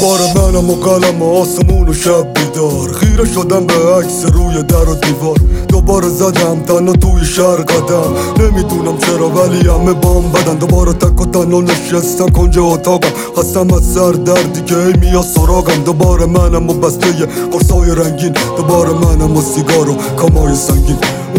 دوباره منم و قلم و آسمون و شب بیدار. خیره شدم به عکس روی در و دیوار. دوباره زدم تنها توی شهر قدم. نمی‌دونم چرا ولی همه بام بدن. دوباره تک و تنها نشستم کنج اتاقم. خستم از سر دردی که ای میا سراغم. دوباره منم و بسته قرصای رنگین. دوباره منم و سیگار و کمای سنگین.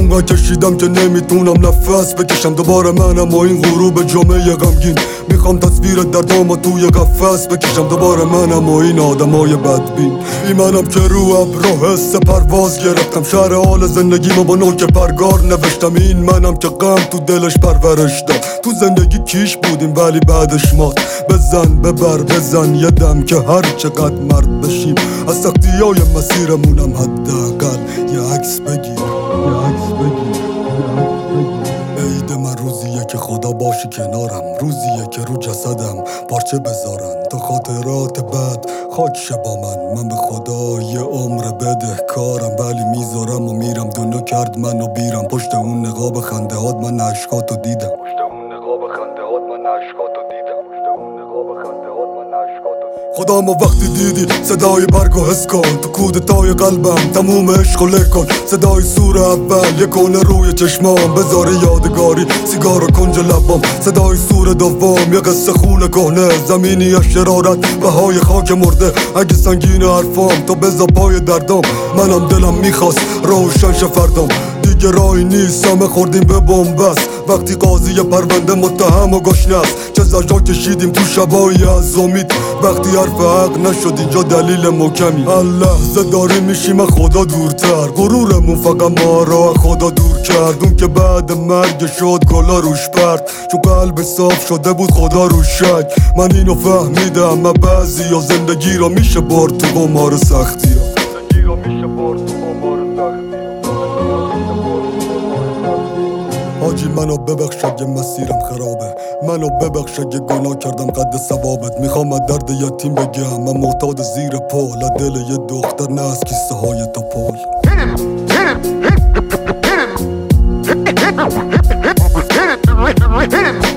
اونقدر کشیدم که نمی‌تونم نفس بکشم. دوباره منم و این غروب جمعه غمگین. می‌خوام تصویر دردام توی قفس بکشم. دوباره منم و این آدمای بدبین. ای منم که رو ابرو حس پرواز گرفتم. شهر حال زندگیمو با نوک پرگار نوشتم. این منم که غم تو دلش پرورش داد تو زندگی کیش بودیم ولی بعدش مات بزن ببر بزن یه دم که هر چقدر مرد بشیم. از سختی های مسیرمونم حداقل یه عکس بگیر. بگیر بگیر عید من روزیه که خدا باشی کنارم روزیه که رو جسدم پارچه بذارن. تا خاطرات بد خاک با من. من به خدا یه عمر بده کارم ولی می‌ذارم و میرم. دنیا کرد منو بیرم. پشت اون نقاب خنده هات من عشقاتو دیدم. پشت اون خدا ما وقتی دیدی صدای برگو حس کن تو کودتای قلبم تموم عشق و کن. صدای سور اول یه کنه روی چشمام. بذاره یادگاری سیگار و کنج لبام صدای سور دوم یه قصه خونه کهنه. زمینی یا شرارت های خاک مرده. اگه سنگین حرفام تا بزا پای دردام. منم دلم می‌خواست روشن فردام. دیگه راهی نیست. همه خوردیم به بومبست وقتی قاضی پرونده متهم و گشنه است. چه زجا کشیدیم تو شبایی از امید. وقتی حرف حق نشد اینجا دلیل مکمی لحظه داریم میشیم خدا دورتر. غرورمون فقط ما را خدا دور کرد. اون که بعد مرگ شد گلا روش پرد. چون قلب صاف شده بود خدا رو شک. من اینو فهمیدم اما بعضی یا زندگی را میشه برد تو قمار سختی زندگی حاجی منو ببخش اگه مسیرم خرابه منو ببخش اگه گناه کردم قد ثوابت می‌خوام از درد یتیم بگم من معتاد زیر پول دل یه دختر نه از کیسه های! Hit him! Hit him!